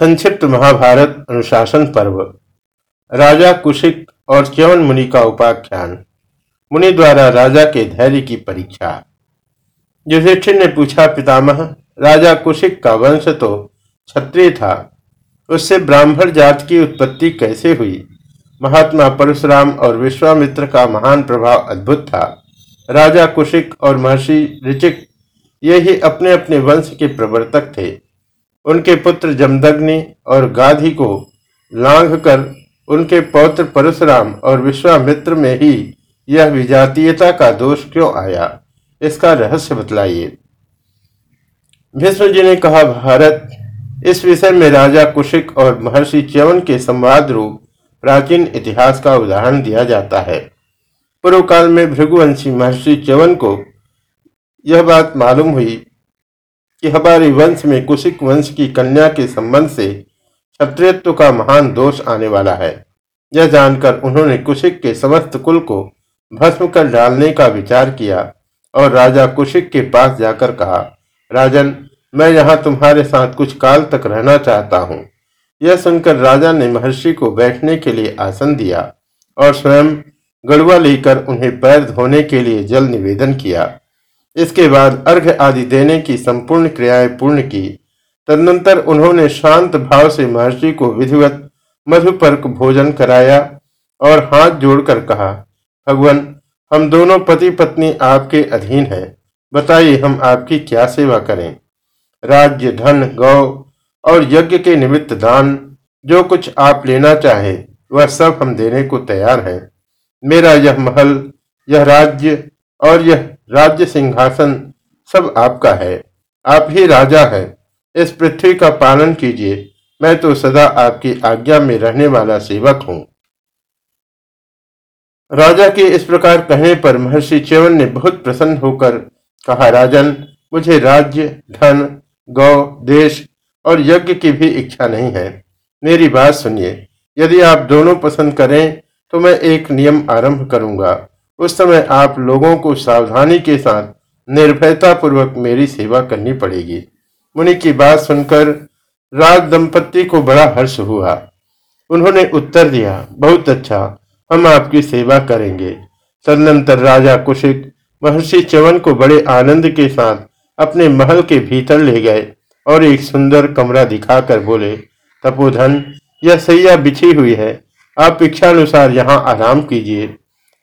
संक्षिप्त महाभारत अनुशासन पर्व। राजा कुशिक और च्यवन मुनि का उपाख्यान। मुनि द्वारा राजा के धैर्य की परीक्षा। युधिष्ठिर ने पूछा, पितामह, राजा कुशिक का वंश तो क्षत्रिय था। उससे ब्राह्मण जात की उत्पत्ति कैसे हुई? महात्मा परशुराम और विश्वामित्र का महान प्रभाव अद्भुत था। राजा कुशिक और महर्षि ऋचिक ये ही अपने अपने वंश के प्रवर्तक थे। उनके पुत्र जमदग्नि और गाधी को लांघ कर उनके पौत्र परशुराम और विश्वामित्र में ही यह विजातीयता का दोष क्यों आया? इसका रहस्य बतलाइए। भीष्म जी ने कहा, भारत, इस विषय में राजा कुशिक और महर्षि च्यवन के संवाद रूप प्राचीन इतिहास का उदाहरण दिया जाता है। पूर्व काल में भृगुवंशी महर्षि च्यवन को यह बात मालूम हुई कि हमारे वंश में कुशिक वंश की कन्या के संबंध से क्षत्रियत्व का महान दोष आने वाला है। यह जानकर उन्होंने कुशिक के समस्त कुल को भस्म कर डालने का विचार किया और राजा कुशिक के पास जाकर कहा, राजन, मैं यहाँ तुम्हारे साथ कुछ काल तक रहना चाहता हूँ यह सुनकर राजा ने महर्षि को बैठने के लिए आसन दिया और स्वयं गड़ुआ लेकर उन्हें पैर धोने के लिए जल निवेदन किया। इसके बाद अर्घ आदि देने की संपूर्ण क्रियाएँ पूर्ण की। तदनंतर उन्होंने शांत भाव से महर्षि को विधिवत मधुपर्क भोजन कराया और हाथ जोड़कर कहा, भगवान, हम दोनों पति पत्नी आपके अधीन हैं। बताइए, हम आपकी क्या सेवा करें? राज्य, धन, गौ और यज्ञ के निमित्त दान, जो कुछ आप लेना चाहे, वह सब हम देने को तैयार हैं। मेरा यह महल, यह राज्य और यह राज्य सिंहासन सब आपका है। आप ही राजा है। इस पृथ्वी का पालन कीजिए। मैं तो सदा आपकी आज्ञा में रहने वाला सेवक हूँ। राजा के इस प्रकार कहने पर महर्षि च्यवन ने बहुत प्रसन्न होकर कहा, राजन, मुझे राज्य, धन, गौ, देश और यज्ञ की भी इच्छा नहीं है। मेरी बात सुनिए। यदि आप दोनों पसंद करें तो मैं एक नियम आरंभ करूँगा। उस समय आप लोगों को सावधानी के साथ निर्भयता पूर्वक मेरी सेवा करनी पड़ेगी। मुनि की बात सुनकर राज दंपति को बड़ा हर्ष हुआ। उन्होंने उत्तर दिया, बहुत अच्छा हम आपकी सेवा करेंगे। तदनंतर राजा कुशिक महर्षि चवन को बड़े आनंद के साथ अपने महल के भीतर ले गए और एक सुंदर कमरा दिखाकर बोले, तपोधन, यह सैया बिछी हुई है। आप इच्छानुसार यहाँ आराम कीजिए।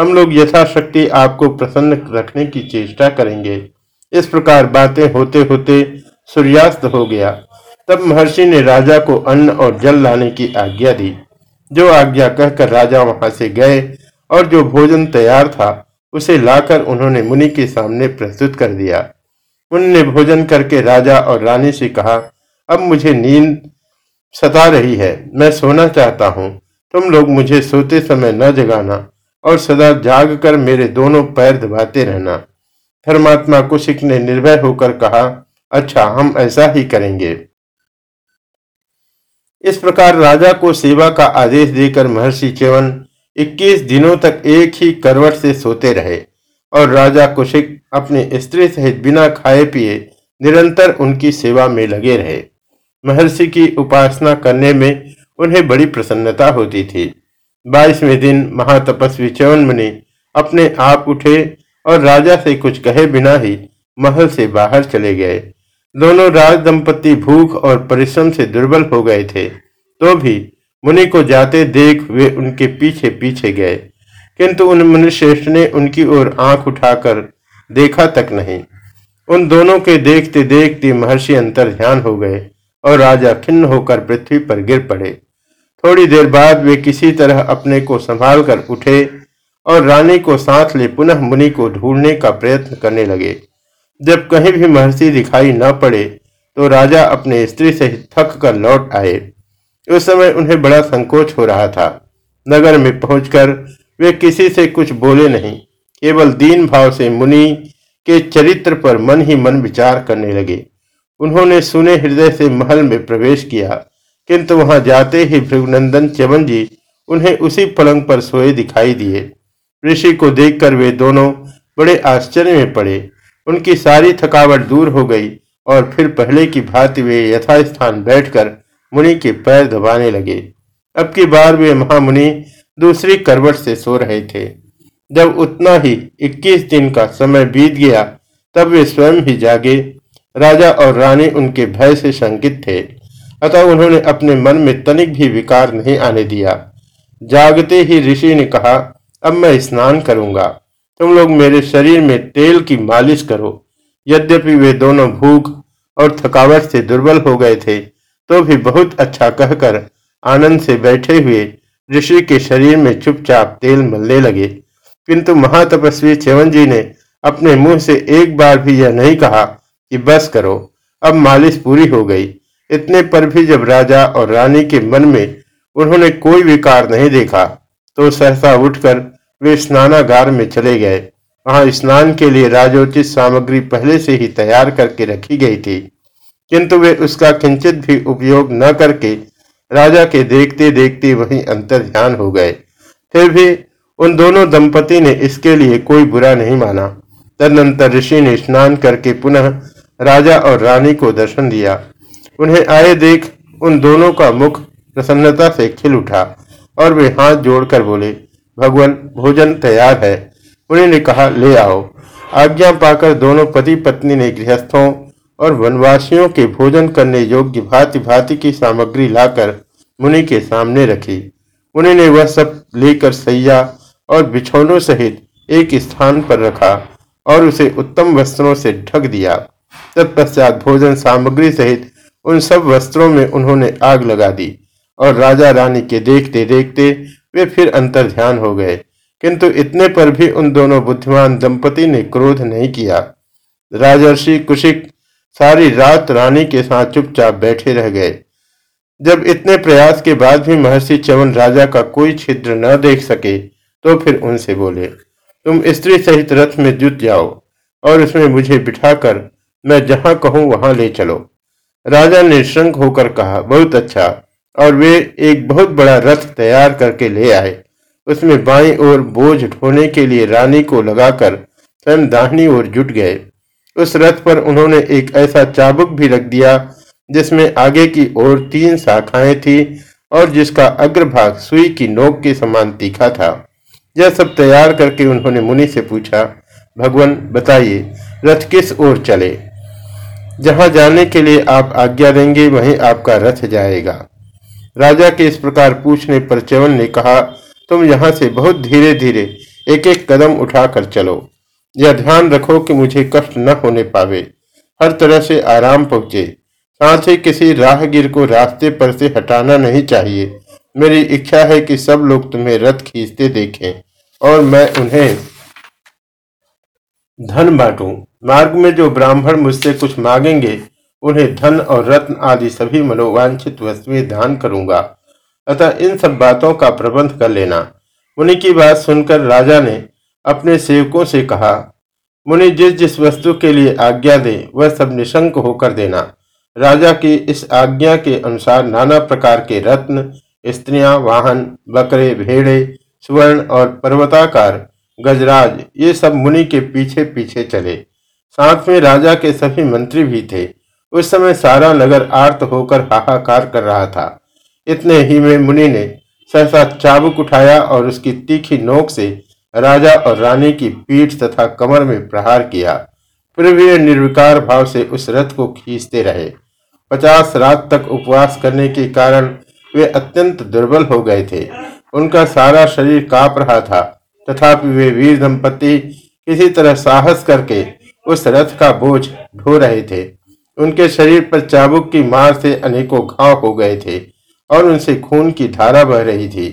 हम लोग यथाशक्ति आपको प्रसन्न रखने की चेष्टा करेंगे। इस प्रकार बातें होते होते सूर्यास्त हो गया। तब महर्षि ने राजा को अन्न और जल लाने की आज्ञा दी। जो आज्ञा कहकर राजा वहाँ से गए और जो भोजन तैयार था, उसे लाकर उन्होंने मुनि के सामने प्रस्तुत कर दिया। मुनि ने भोजन करके राजा और रानी से कहा, अब मुझे नींद सता रही है। मैं सोना चाहता हूँ। तुम लोग मुझे सोते समय न जगाना। और सदा जाग कर मेरे दोनों पैर दबाते रहना। धर्मात्मा कुशिक ने निर्भय होकर कहा अच्छा हम ऐसा ही करेंगे। इस प्रकार राजा को सेवा का आदेश देकर महर्षि चेवन 21 दिनों तक एक ही करवट से सोते रहे और राजा कुशिक अपने स्त्री सहित बिना खाए पिए निरंतर उनकी सेवा में लगे रहे। महर्षि की उपासना करने में उन्हें बड़ी प्रसन्नता होती थी। बाईसवें दिन महातपस्वी च्यवन मुनि अपने आप उठे और राजा से कुछ कहे बिना ही महल से बाहर चले गए। दोनों राज दंपति भूख और परिश्रम से दुर्बल हो गए थे। तो भी मुनि को जाते देख वे उनके पीछे पीछे गए। किंतु उन मुनिश्रेष्ठ ने उनकी ओर आँख उठाकर देखा तक नहीं। उन दोनों के देखते देखते महर्षि अंतर ध्यान हो गए और राजा खिन्न होकर पृथ्वी पर गिर पड़े। थोड़ी देर बाद वे किसी तरह अपने को संभाल कर उठे और रानी को साथ ले पुनः मुनि को ढूँढने का प्रयत्न करने लगे। जब कहीं भी महर्षि दिखाई न पड़े तो राजा अपने स्त्री से थक कर लौट आए। उस समय उन्हें बड़ा संकोच हो रहा था। नगर में पहुंचकर वे किसी से कुछ बोले नहीं, केवल दीन भाव से मुनि के चरित्र पर मन ही मन विचार करने लगे। उन्होंने सुने हृदय से महल में प्रवेश किया किंतु वहाँ जाते ही भृगनंदन चवन जी उन्हें उसी पलंग पर सोए दिखाई दिए। ऋषि को देखकर वे दोनों बड़े आश्चर्य में पड़े। उनकी सारी थकावट दूर हो गई और फिर पहले की भांति वे यथास्थान बैठकर मुनि के पैर दबाने लगे। अब की बार वे महामुनि दूसरी करवट से सो रहे थे। जब उतना ही 21 दिन का समय बीत गया, तब वे स्वयं ही जागे। राजा और रानी उनके भय से शंकित थे। अतः उन्होंने अपने मन में तनिक भी विकार नहीं आने दिया। जागते ही ऋषि ने कहा, अब मैं स्नान करूँगा। तुम लोग मेरे शरीर में तेल की मालिश करो। यद्यपि वे दोनों भूख और थकावट से दुर्बल हो गए थे तो भी बहुत अच्छा कहकर आनंद से बैठे हुए ऋषि के शरीर में चुपचाप तेल मलने लगे। किंतु महातपस्वी च्यवन जी ने अपने मुँह से एक बार भी यह नहीं कहा कि बस करो, अब मालिश पूरी हो गई। इतने पर भी जब राजा और रानी के मन में उन्होंने कोई विकार नहीं देखा तो सहसा उठकर वे स्नानागार में चले गए। वहाँ स्नान के लिए राजोचित सामग्री पहले से ही तैयार करके रखी गई थी। किंतु वे उसका किंचित भी उपयोग न करके राजा के देखते देखते वहीं अंतर ध्यान हो गए। फिर भी उन दोनों दंपति ने इसके लिए कोई बुरा नहीं माना। तदनंतर ऋषि ने स्नान करके पुनः राजा और रानी को दर्शन दिया। उन्हें आए देख उन दोनों का मुख प्रसन्नता से खिल उठा और वे हाथ जोड़कर बोले, भगवान, भोजन तैयार है। उन्हीं ने कहा, ले आओ। आज्ञा पाकर दोनों पति पत्नी ने गृहस्थों और वनवासियों के भोजन करने योग्य भांति भांति की सामग्री लाकर मुनि के सामने रखी। मुनि ने वह सब लेकर सैया और बिछौनों सहित एक स्थान पर रखा और उसे उत्तम वस्त्रों से ढक दिया। तत्पश्चात भोजन सामग्री सहित उन सब वस्त्रों में उन्होंने आग लगा दी और राजा रानी के देखते देखते वे फिर अंतर ध्यान हो गए। किंतु इतने पर भी उन दोनों बुद्धिमान दंपति ने क्रोध नहीं किया। राजर्षि, कुशिक, सारी रात रानी के साथ चुपचाप बैठे रह गए। जब इतने प्रयास के बाद भी महर्षि चवन राजा का कोई छिद्र न देख सके तो फिर उनसे बोले, तुम स्त्री सहित रथ में जुट जाओ और उसमें मुझे बिठाकर मैं जहाँ कहूँ वहाँ ले चलो। राजा ने श्रंक होकर कहा, बहुत अच्छा। और वे एक बहुत बड़ा रथ तैयार करके ले आए। उसमें बाई ओर बोझ ढोने के लिए रानी को लगाकर स्वयं दाहिनी ओर जुट गए। उस रथ पर उन्होंने एक ऐसा चाबुक भी रख दिया, जिसमें आगे की ओर तीन शाखाएँ थी और जिसका अग्रभाग सुई की नोक के समान तीखा था। यह सब तैयार करके उन्होंने मुनि से पूछा, भगवान, बताइए, रथ किस ओर चले? जहाँ जाने के लिए आप आज्ञा देंगे, वहीं आपका रथ जाएगा। राजा के इस प्रकार पूछने पर च्यवन ने कहा, तुम यहाँ से बहुत धीरे धीरे एक एक कदम उठाकर चलो। यह ध्यान रखो कि मुझे कष्ट न होने पावे। हर तरह से आराम पहुँचे। साथ ही किसी राहगीर को रास्ते पर से हटाना नहीं चाहिए। मेरी इच्छा है कि सब लोग तुम्हें रथ खींचते देखें, और मैं उन्हें धन बांटू। मार्ग में जो ब्राह्मण मुझसे कुछ मांगेंगे, उन्हें धन और रत्न आदि सभी मनोवांछित वस्तुएँ दान करूँगा। अतः इन सब बातों का प्रबंध कर लेना। मुनि की बात सुनकर राजा ने अपने सेवकों से कहा, मुनि, जिस जिस वस्तु के लिए आज्ञा दे, वह सब निशंक होकर देना। राजा की इस आज्ञा के अनुसार नाना प्रकार के रत्न, स्त्रियाँ, वाहन, बकरे, भेड़े, स्वर्ण और पर्वताकार गजराज, ये सब मुनि के पीछे पीछे चले। साथ में राजा के सभी मंत्री भी थे। उस समय सारा नगर आर्त होकर हाहाकार कर रहा था। इतने ही में मुनि ने सहसा चाबुक उठाया और उसकी तीखी नोक से राजा और रानी की पीठ तथा कमर में प्रहार किया। भी निर्विकार भाव से उस रथ को खींचते रहे। पचास रात तक उपवास करने के कारण वे अत्यंत दुर्बल हो गए थे। उनका सारा शरीर काँप रहा था। तथापि वे वीर दंपति किसी तरह साहस करके उस रथ का बोझ ढो रहे थे। उनके शरीर पर चाबुक की मार से अनेकों घाव हो गए थे और उनसे खून की धारा बह रही थी।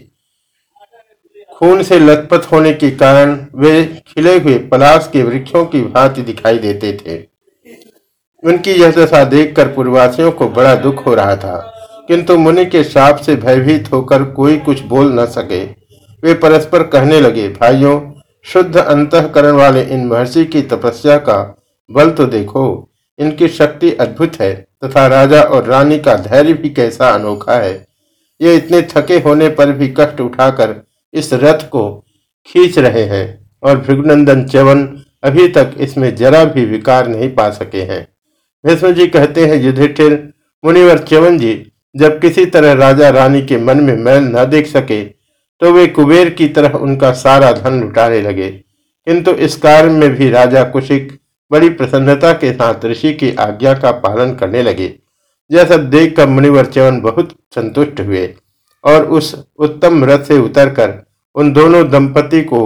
खून से लथपथ होने के कारण वे खिले हुए पलाश के वृक्षों की भांति दिखाई देते थे। उनकी यह दशा देखकर पूर्वासियों को बड़ा दुख हो रहा था, किंतु मुनि के साप से भयभीत होकर कोई कुछ बोल न सके। वे परस्पर कहने लगे, भाइयों, शुद्ध अंतकरण वाले इन महर्षि की तपस्या का बल तो देखो। इनकी शक्ति अद्भुत है, तथा राजा और रानी का धैर्य भी कैसा अनोखा है। ये इतने थके होने पर भी कष्ट उठाकर इस रथ को खींच रहे हैं, और भृगनंदन च्यवन अभी तक इसमें जरा भी विकार नहीं पा सके हैं। भीष्म जी कहते हैं, युधिष्ठिर, मुनिवर च्यवन जी, जब किसी तरह राजा रानी के मन में मैल न देख सके तो वे कुबेर की तरह उनका सारा धन लुटाने लगे। किंतु इस कार्य में भी राजा कुशिक बड़ी प्रसन्नता के साथ ऋषि की आज्ञा का पालन करने लगे। यह सब देख कर मुनिवर च्यवन बहुत संतुष्ट हुए और उस उत्तम रथ से उतरकर उन दोनों दंपति को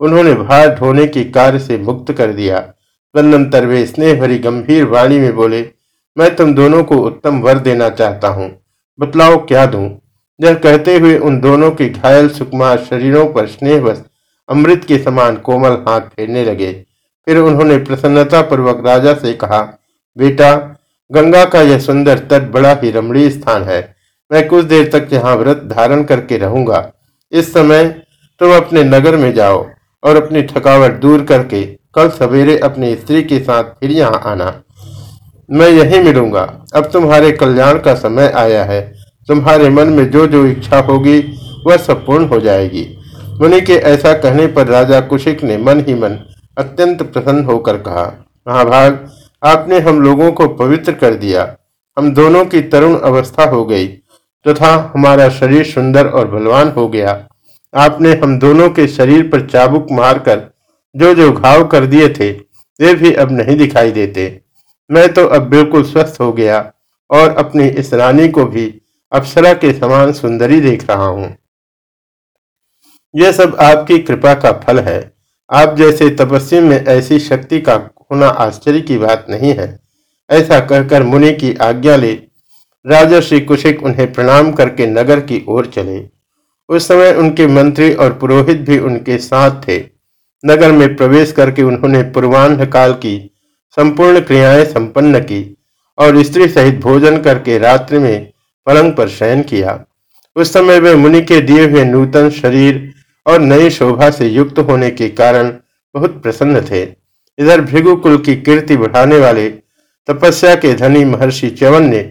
उन्होंने भार ढोने की कार्य से मुक्त कर दिया। तदनंतर वे स्नेह भरी गंभीर वाणी में बोले, मैं तुम दोनों को उत्तम वर देना चाहता हूँ। बतलाओ क्या दूँ? यह कहते हुए उन दोनों के घायल सुकुमार शरीरों पर स्नेहवश अमृत के समान कोमल हाथ फेरने लगे। फिर उन्होंने प्रसन्नता पूर्वक राजा से कहा, बेटा, गंगा का यह सुंदर तट बड़ा ही रमणीय स्थान है। मैं कुछ देर तक यहाँ व्रत धारण करके रहूँगा। इस समय तुम अपने नगर में जाओ और अपनी थकावट दूर करके कल सवेरे अपनी स्त्री के साथ फिर यहाँ आना। मैं यही मिलूँगा। अब तुम्हारे कल्याण का समय आया है। तुम्हारे मन में जो जो इच्छा होगी, वह सब पूर्ण हो जाएगी। मुनि के ऐसा कहने पर राजा कुशिक ने मन ही मन अत्यंत प्रसन्न होकर कहा, महाभाग, आपने हम लोगों को पवित्र कर दिया। हम दोनों की तरुण अवस्था हो गई, तथा तो हमारा शरीर सुंदर और बलवान हो गया। आपने हम दोनों के शरीर पर चाबुक मारकर जो जो घाव कर दिए थे, वे भी अब नहीं दिखाई देते। मैं तो अब बिल्कुल स्वस्थ हो गया और अपनी इस रानी को भी अप्सरा के समान सुंदरी देख रहा हूँ। यह सब आपकी कृपा का फल है। आप जैसे तपस्वी में ऐसी शक्ति का होना आश्चर्य की बात नहीं है। ऐसा कहकर मुनि की आज्ञा ले राजा श्री कुशिक उन्हें प्रणाम करके नगर की ओर चले। उस समय उनके मंत्री और पुरोहित भी उनके साथ थे। नगर में प्रवेश करके उन्होंने पूर्वान्ह काल की संपूर्ण क्रियाएँ संपन्न की और स्त्री सहित भोजन करके रात्रि में पलंग पर शयन किया। उस समय वे मुनि के दिए हुए नूतन शरीर और नई शोभा से युक्त होने के कारण बहुत प्रसन्न थे। इधर भृगुकुल की कीर्ति बढ़ाने वाले तपस्या के धनी महर्षि च्यवन ने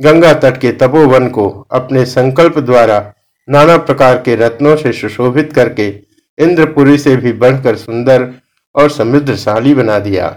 गंगा तट के तपोवन को अपने संकल्प द्वारा नाना प्रकार के रत्नों से सुशोभित करके इंद्रपुरी से भी बढ़कर सुंदर और समृद्धशाली बना दिया।